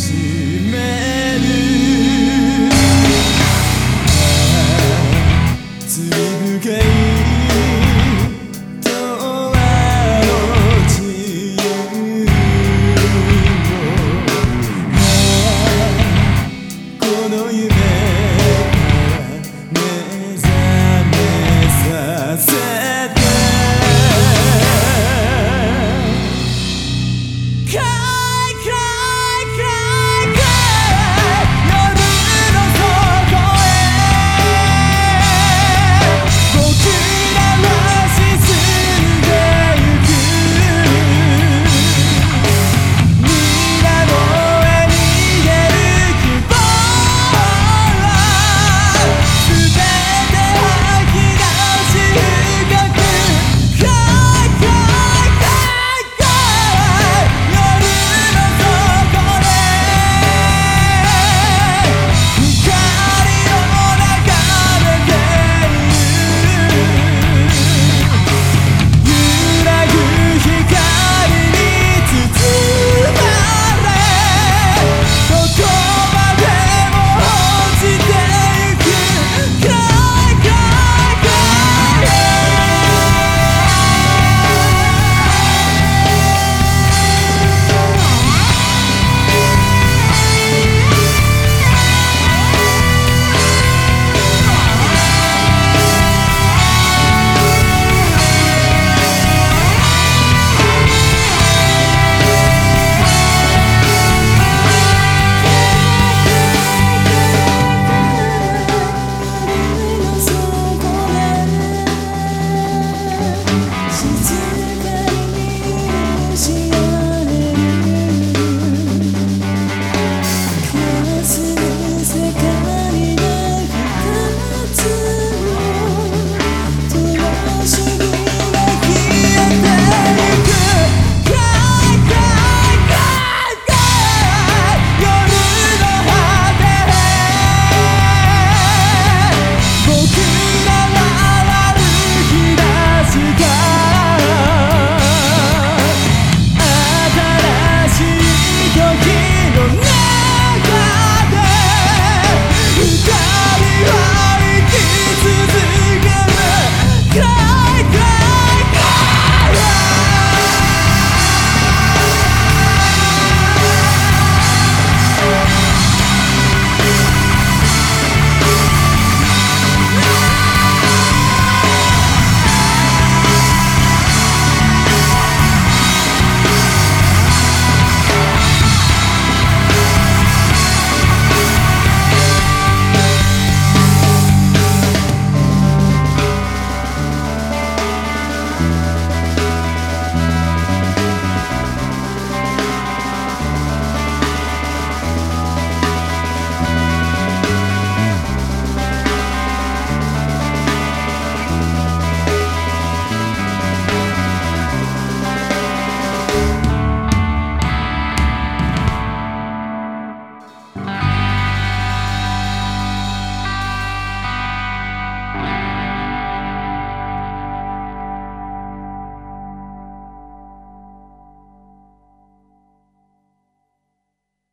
você.